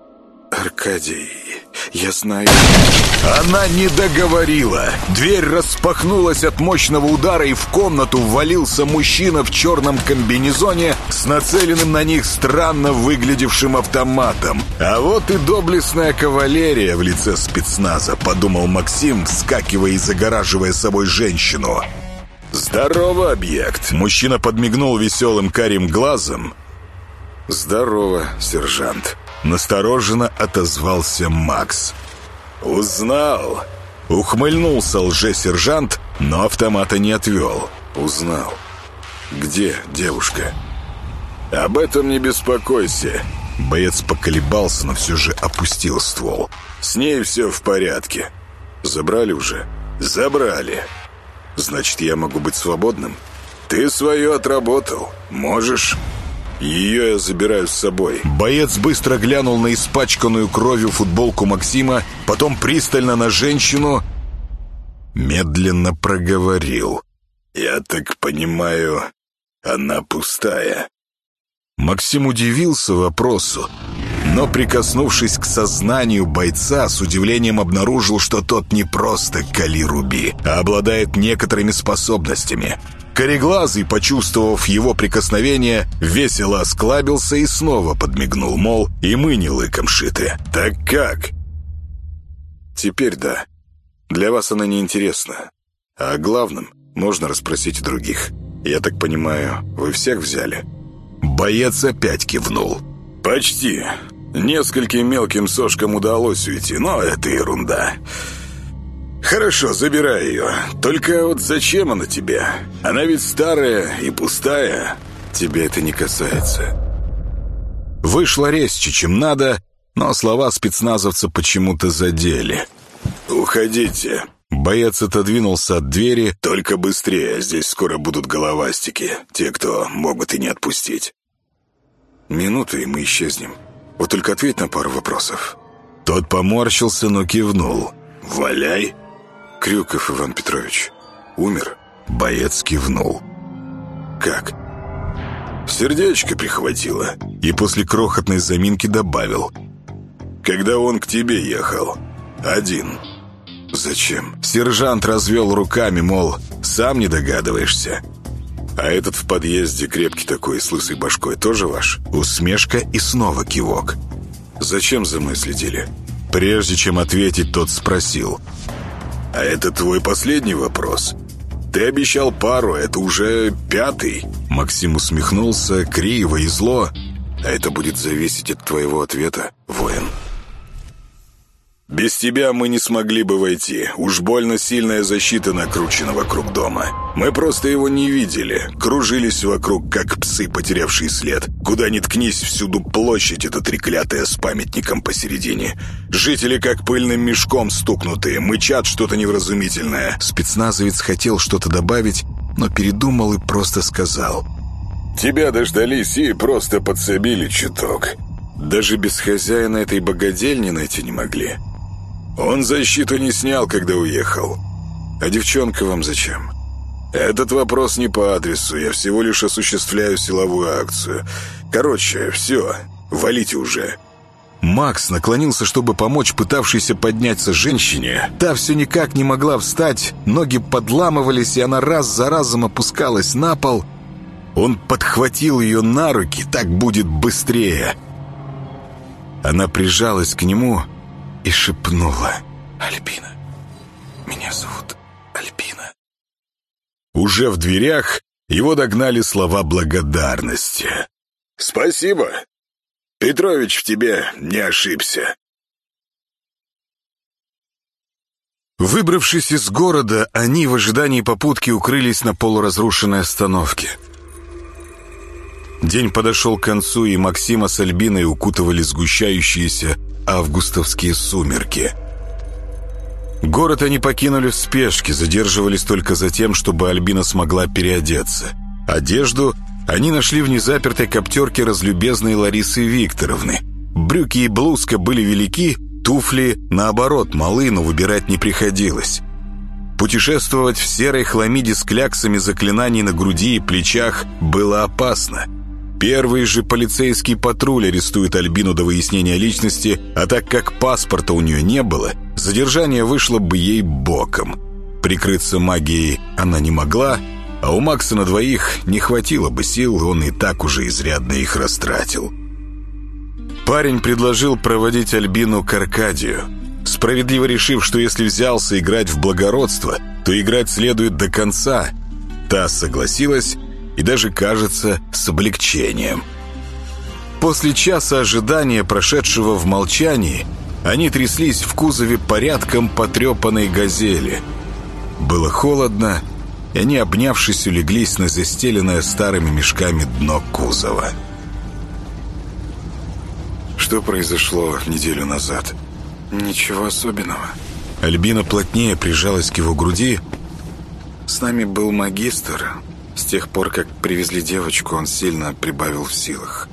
Аркадий, я знаю...» Она не договорила. Дверь распахнулась от мощного удара, и в комнату ввалился мужчина в черном комбинезоне с нацеленным на них странно выглядевшим автоматом. А вот и доблестная кавалерия в лице спецназа, подумал Максим, вскакивая и загораживая собой женщину. «Здорово, объект!» Мужчина подмигнул веселым карим глазом. «Здорово, сержант!» Настороженно отозвался Макс. «Узнал!» Ухмыльнулся лже-сержант, но автомата не отвел. «Узнал. Где девушка?» «Об этом не беспокойся». Боец поколебался, но все же опустил ствол. «С ней все в порядке. Забрали уже?» «Забрали. Значит, я могу быть свободным?» «Ты свое отработал. Можешь ее я забираю с собой. Боец быстро глянул на испачканную кровью футболку Максима, потом пристально на женщину, медленно проговорил. «Я так понимаю, она пустая». Максим удивился вопросу, но, прикоснувшись к сознанию бойца, с удивлением обнаружил, что тот не просто кали-руби, а обладает некоторыми способностями — Кореглазый, почувствовав его прикосновение, весело осклабился и снова подмигнул, мол, и мы не лыком шиты. «Так как?» «Теперь да. Для вас она неинтересна. А о главном можно расспросить других. Я так понимаю, вы всех взяли?» Боец опять кивнул. «Почти. Нескольким мелким сошкам удалось уйти, но это ерунда. «Хорошо, забирай ее. Только вот зачем она тебе? Она ведь старая и пустая. Тебе это не касается». Вышло резче, чем надо, но слова спецназовца почему-то задели. «Уходите». Боец отодвинулся от двери. «Только быстрее, здесь скоро будут головастики. Те, кто могут и не отпустить». «Минуты, и мы исчезнем. Вот только ответь на пару вопросов». Тот поморщился, но кивнул. «Валяй». Крюков Иван Петрович умер?» Боец кивнул. «Как?» Сердечко прихватило и после крохотной заминки добавил. «Когда он к тебе ехал. Один». «Зачем?» Сержант развел руками, мол, сам не догадываешься. «А этот в подъезде крепкий такой, с лысой башкой, тоже ваш?» Усмешка и снова кивок. «Зачем за мной следили?» Прежде чем ответить, тот спросил. А это твой последний вопрос? Ты обещал пару, это уже пятый. Максим усмехнулся, криво и зло. А это будет зависеть от твоего ответа, воин. Без тебя мы не смогли бы войти. Уж больно сильная защита накручена вокруг дома. Мы просто его не видели. Кружились вокруг, как псы, потерявшие след. Куда ни ткнись, всюду площадь эта треклятая с памятником посередине. Жители как пыльным мешком стукнутые, мычат что-то невразумительное. Спецназовец хотел что-то добавить, но передумал и просто сказал. «Тебя дождались и просто подсобили чуток. Даже без хозяина этой богадельни найти не могли». Он защиту не снял, когда уехал. А девчонка вам зачем? Этот вопрос не по адресу, я всего лишь осуществляю силовую акцию. Короче, все, валите уже». Макс наклонился, чтобы помочь пытавшейся подняться женщине. Та все никак не могла встать, ноги подламывались, и она раз за разом опускалась на пол. Он подхватил ее на руки, так будет быстрее. Она прижалась к нему и шепнула «Альбина, меня зовут Альбина». Уже в дверях его догнали слова благодарности. «Спасибо. Петрович в тебе не ошибся». Выбравшись из города, они в ожидании попутки укрылись на полуразрушенной остановке. День подошел к концу, и Максима с Альбиной укутывали сгущающиеся августовские сумерки. Город они покинули в спешке, задерживались только за тем, чтобы Альбина смогла переодеться. Одежду они нашли в незапертой коптерке разлюбезной Ларисы Викторовны. Брюки и блузка были велики, туфли, наоборот, малы, но выбирать не приходилось. Путешествовать в серой хламиде с кляксами заклинаний на груди и плечах было опасно – Первый же полицейский патруль арестует Альбину до выяснения личности, а так как паспорта у нее не было, задержание вышло бы ей боком. Прикрыться магией она не могла, а у Макса на двоих не хватило бы сил, он и так уже изрядно их растратил. Парень предложил проводить Альбину к Аркадию, справедливо решив, что если взялся играть в благородство, то играть следует до конца. Та согласилась и даже, кажется, с облегчением. После часа ожидания, прошедшего в молчании, они тряслись в кузове порядком потрепанной «Газели». Было холодно, и они, обнявшись, улеглись на застеленное старыми мешками дно кузова. Что произошло неделю назад? Ничего особенного. Альбина плотнее прижалась к его груди. С нами был магистр. С тех пор, как привезли девочку, он сильно прибавил в силах.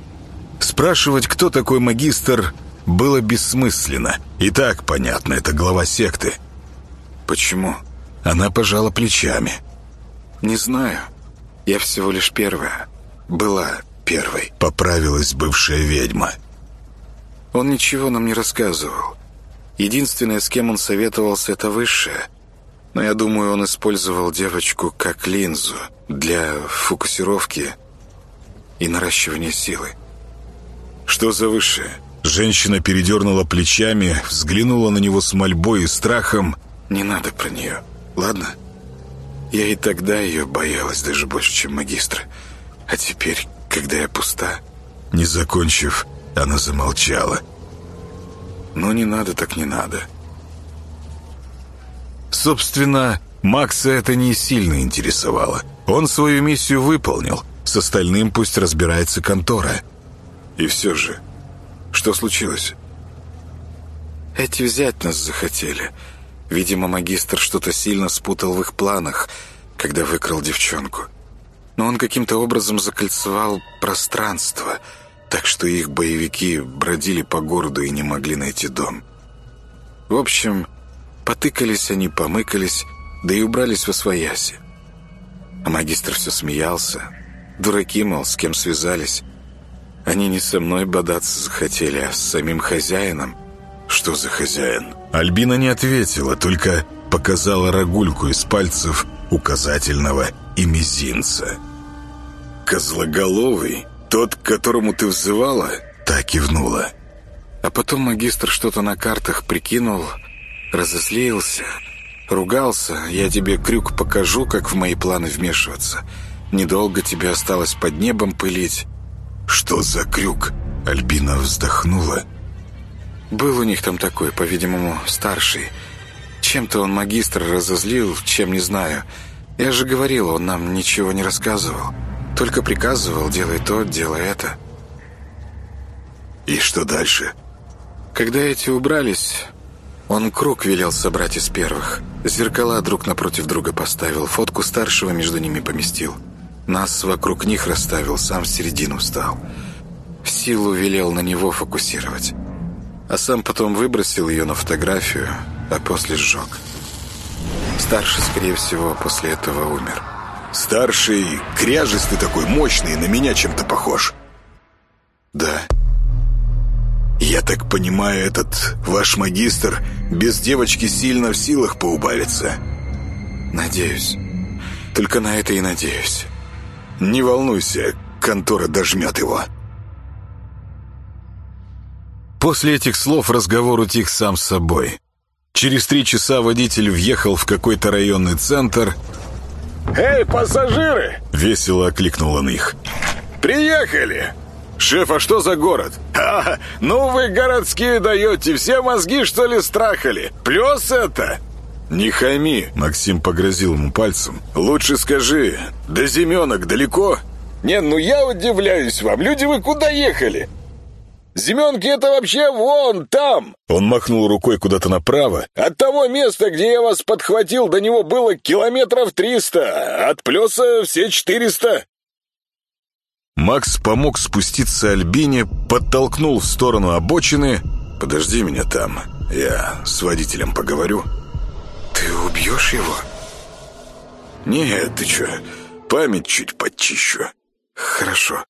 Спрашивать, кто такой магистр, было бессмысленно. И так понятно, это глава секты. Почему? Она пожала плечами. Не знаю. Я всего лишь первая. Была первой. Поправилась бывшая ведьма. Он ничего нам не рассказывал. Единственное, с кем он советовался, это высшее. Но я думаю, он использовал девочку как линзу для фокусировки и наращивания силы. Что за высшее? Женщина передернула плечами, взглянула на него с мольбой и страхом. «Не надо про нее, ладно? Я и тогда ее боялась даже больше, чем магистра. А теперь, когда я пуста...» Не закончив, она замолчала. «Ну, не надо так не надо». Собственно, Макса это не сильно интересовало. Он свою миссию выполнил. С остальным пусть разбирается контора. И все же, что случилось? Эти взять нас захотели. Видимо, магистр что-то сильно спутал в их планах, когда выкрал девчонку. Но он каким-то образом закольцевал пространство, так что их боевики бродили по городу и не могли найти дом. В общем, потыкались они, помыкались, да и убрались во свояси. А магистр все смеялся. Дураки, мол, с кем связались. Они не со мной бодаться захотели, а с самим хозяином. Что за хозяин? Альбина не ответила, только показала рогульку из пальцев указательного и мизинца. «Козлоголовый? Тот, к которому ты взывала?» Так кивнула. А потом магистр что-то на картах прикинул, разозлился, ругался. «Я тебе крюк покажу, как в мои планы вмешиваться. Недолго тебе осталось под небом пылить». «Что за крюк?» Альбина вздохнула. «Был у них там такой, по-видимому, старший. Чем-то он магистр разозлил, чем не знаю. Я же говорил, он нам ничего не рассказывал. Только приказывал, делай то, делай это». «И что дальше?» Когда эти убрались, он круг велел собрать из первых. Зеркала друг напротив друга поставил, фотку старшего между ними поместил. Нас вокруг них расставил, сам в середину встал. Силу велел на него фокусировать. А сам потом выбросил ее на фотографию, а после сжег. Старший, скорее всего, после этого умер. Старший, кряжистый такой, мощный, на меня чем-то похож. Да. Я так понимаю, этот ваш магистр без девочки сильно в силах поубавится? Надеюсь. Только на это и надеюсь. Не волнуйся, контора дожмет его. После этих слов разговор утих сам собой. Через три часа водитель въехал в какой-то районный центр. «Эй, пассажиры!» — весело окликнул он их. «Приехали!» «Шеф, а что за город?» *laughs* «А, ну вы городские даете, все мозги что ли страхали? Плюс это!» «Не хами!» — Максим погрозил ему пальцем. «Лучше скажи, до Зименок далеко?» «Не, ну я удивляюсь вам, люди вы куда ехали? Зименки это вообще вон там!» Он махнул рукой куда-то направо. «От того места, где я вас подхватил, до него было километров триста, от плеса все четыреста». Макс помог спуститься Альбине, подтолкнул в сторону обочины. «Подожди меня там, я с водителем поговорю». «Ты убьешь его?» «Нет, ты чё, память чуть подчищу». «Хорошо».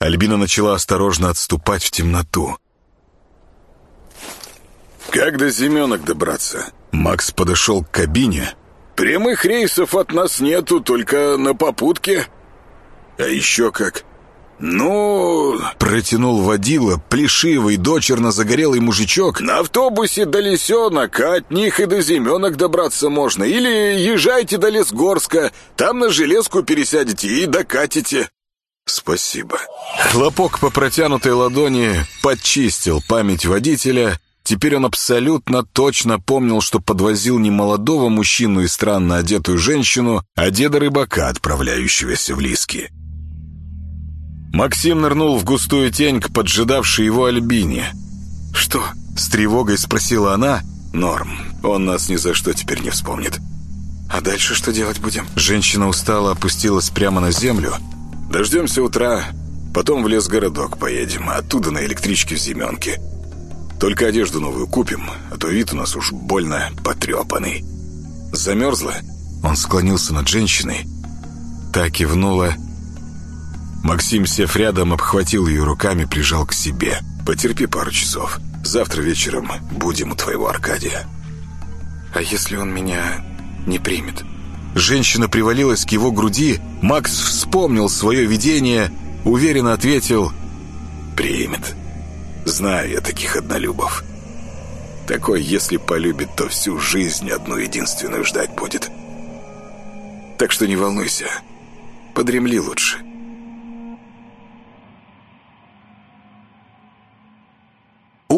Альбина начала осторожно отступать в темноту. «Как до Семенок добраться?» Макс подошел к кабине. «Прямых рейсов от нас нету, только на попутке». «А еще как?» «Ну...» — протянул водила, плешивый, дочерно загорелый мужичок. «На автобусе до Лисенок, а от них и до Зименок добраться можно. Или езжайте до Лесгорска, там на железку пересядете и докатите». «Спасибо». Хлопок по протянутой ладони подчистил память водителя. Теперь он абсолютно точно помнил, что подвозил не молодого мужчину и странно одетую женщину, а деда рыбака, отправляющегося в Лиски. Максим нырнул в густую тень к поджидавшей его Альбине. «Что?» — с тревогой спросила она. «Норм, он нас ни за что теперь не вспомнит». «А дальше что делать будем?» Женщина устало опустилась прямо на землю. «Дождемся утра, потом в лес-городок поедем, а оттуда на электричке в Зименке. Только одежду новую купим, а то вид у нас уж больно потрепанный». «Замерзла?» Он склонился над женщиной. Та кивнула Максим, сев рядом, обхватил ее руками, прижал к себе. «Потерпи пару часов. Завтра вечером будем у твоего Аркадия». «А если он меня не примет?» Женщина привалилась к его груди. Макс вспомнил свое видение, уверенно ответил «Примет. Знаю я таких однолюбов. Такой, если полюбит, то всю жизнь одну единственную ждать будет. Так что не волнуйся. Подремли лучше».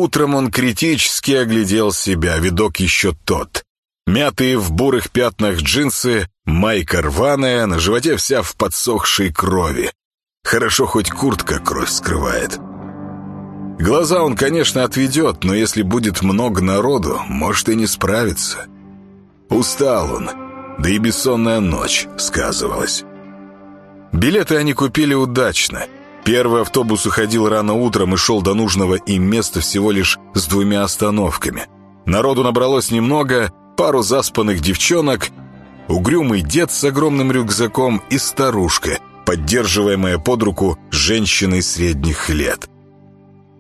Утром он критически оглядел себя, видок еще тот. Мятые в бурых пятнах джинсы, майка рваная, на животе вся в подсохшей крови. Хорошо хоть куртка кровь скрывает. Глаза он, конечно, отведет, но если будет много народу, может и не справиться. Устал он, да и бессонная ночь сказывалась. Билеты они купили удачно — Первый автобус уходил рано утром и шел до нужного им места всего лишь с двумя остановками. Народу набралось немного, пару заспанных девчонок, угрюмый дед с огромным рюкзаком и старушка, поддерживаемая под руку женщиной средних лет.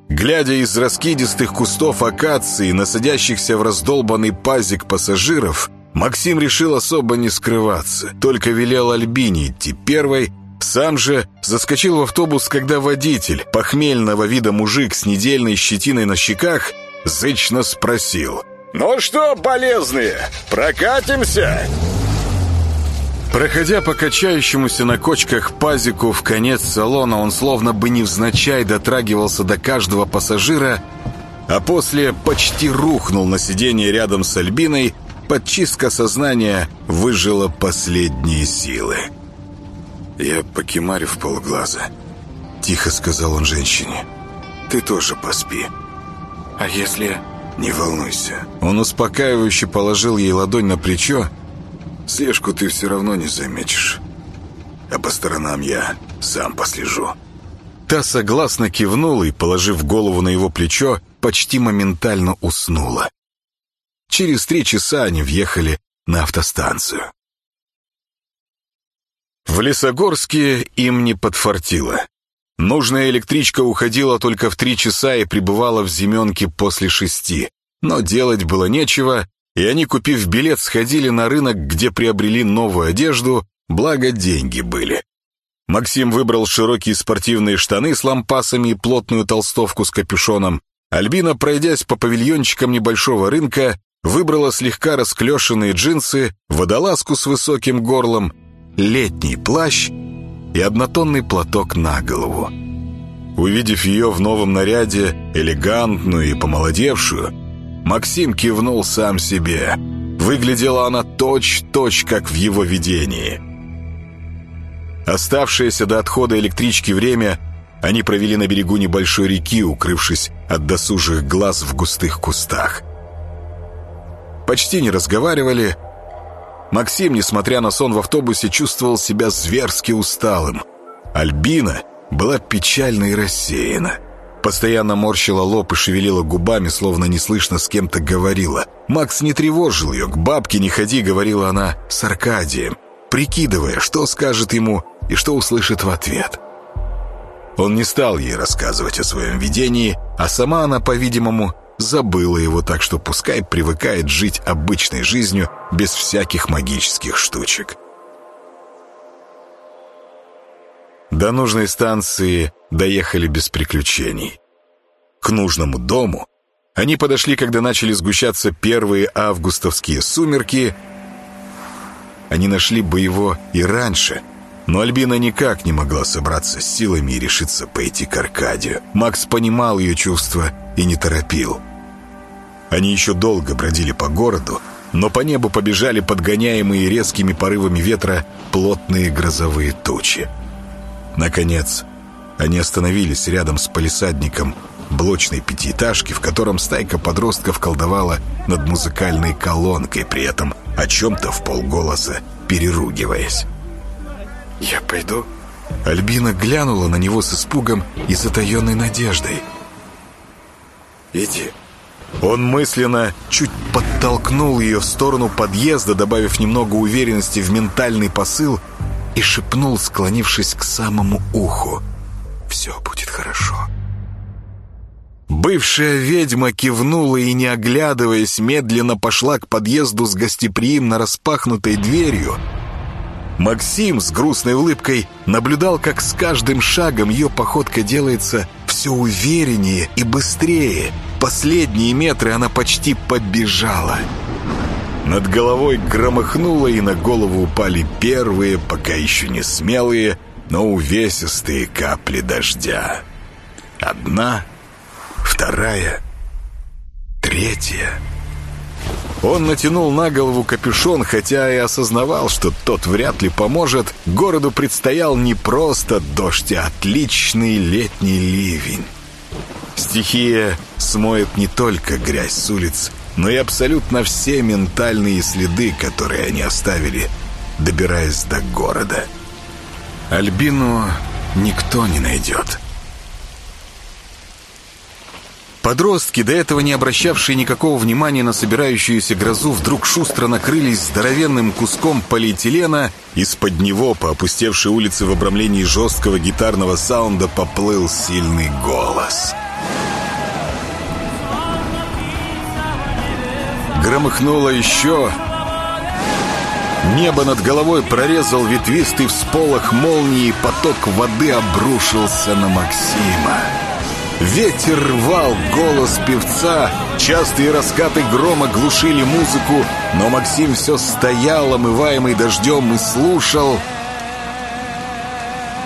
Глядя из раскидистых кустов акации на садящихся в раздолбанный пазик пассажиров, Максим решил особо не скрываться, только велел Альбине идти первой, сам же заскочил в автобус, когда водитель, похмельного вида мужик с недельной щетиной на щеках, зычно спросил. «Ну что, полезные, прокатимся?» Проходя по качающемуся на кочках пазику в конец салона, он словно бы невзначай дотрагивался до каждого пассажира, а после почти рухнул на сиденье рядом с Альбиной, подчистка сознания выжила последние силы. «Я покемарю в полглаза», — тихо сказал он женщине. «Ты тоже поспи». «А если...» «Не волнуйся». Он успокаивающе положил ей ладонь на плечо. «Слежку ты все равно не заметишь. А по сторонам я сам послежу». Та согласно кивнула и, положив голову на его плечо, почти моментально уснула. Через три часа они въехали на автостанцию. В Лесогорске им не подфартило. Нужная электричка уходила только в три часа и прибывала в Зименке после шести. Но делать было нечего, и они, купив билет, сходили на рынок, где приобрели новую одежду, благо деньги были. Максим выбрал широкие спортивные штаны с лампасами и плотную толстовку с капюшоном. Альбина, пройдясь по павильончикам небольшого рынка, выбрала слегка расклешенные джинсы, водолазку с высоким горлом, летний плащ и однотонный платок на голову. Увидев ее в новом наряде, элегантную и помолодевшую, Максим кивнул сам себе. Выглядела она точь-точь, как в его видении. Оставшееся до отхода электрички время они провели на берегу небольшой реки, укрывшись от досужих глаз в густых кустах. Почти не разговаривали, Максим, несмотря на сон в автобусе, чувствовал себя зверски усталым. Альбина была печальна и рассеяна. Постоянно морщила лоб и шевелила губами, словно неслышно с кем-то говорила. Макс не тревожил ее, к бабке не ходи, говорила она с Аркадием, прикидывая, что скажет ему и что услышит в ответ. Он не стал ей рассказывать о своем видении, а сама она, по-видимому, забыла его, так что пускай привыкает жить обычной жизнью без всяких магических штучек. До нужной станции доехали без приключений. К нужному дому они подошли, когда начали сгущаться первые августовские сумерки. Они нашли бы его и раньше, но Альбина никак не могла собраться с силами и решиться пойти к Аркадию. Макс понимал ее чувства и не торопил. Они еще долго бродили по городу, но по небу побежали подгоняемые резкими порывами ветра плотные грозовые тучи. Наконец, они остановились рядом с палисадником блочной пятиэтажки, в котором стайка подростков колдовала над музыкальной колонкой, при этом о чем-то в полголоса переругиваясь. «Я пойду?» Альбина глянула на него с испугом и затаенной надеждой. «Иди». Он мысленно чуть подтолкнул ее в сторону подъезда, добавив немного уверенности в ментальный посыл, и шепнул, склонившись к самому уху. «Все будет хорошо». Бывшая ведьма кивнула и, не оглядываясь, медленно пошла к подъезду с гостеприимно распахнутой дверью. Максим с грустной улыбкой наблюдал, как с каждым шагом ее походка делается все увереннее и быстрее. Последние метры она почти побежала. Над головой громыхнуло, и на голову упали первые, пока еще не смелые, но увесистые капли дождя. Одна, вторая, третья. Он натянул на голову капюшон, хотя и осознавал, что тот вряд ли поможет. Городу предстоял не просто дождь, а отличный летний ливень. Стихия смоет не только грязь с улиц, но и абсолютно все ментальные следы, которые они оставили, добираясь до города. Альбину никто не найдет. Подростки, до этого не обращавшие никакого внимания на собирающуюся грозу, вдруг шустро накрылись здоровенным куском полиэтилена. Из-под него по опустевшей улице в обрамлении жесткого гитарного саунда поплыл сильный голос — Громыхнуло еще. Небо над головой прорезал ветвистый всполох молнии, поток воды обрушился на Максима. Ветер рвал голос певца, частые раскаты грома глушили музыку, но Максим все стоял, омываемый дождем, и слушал.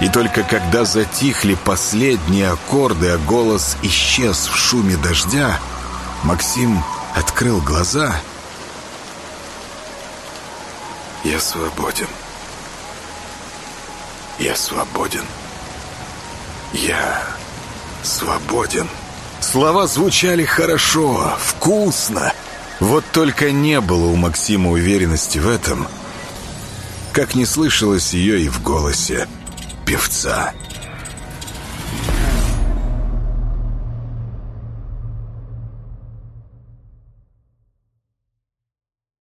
И только когда затихли последние аккорды, а голос исчез в шуме дождя, Максим открыл глаза. Я свободен. Я свободен. Я свободен. Слова звучали хорошо, вкусно. Вот только не было у Максима уверенности в этом, как не слышалось ее и в голосе певца.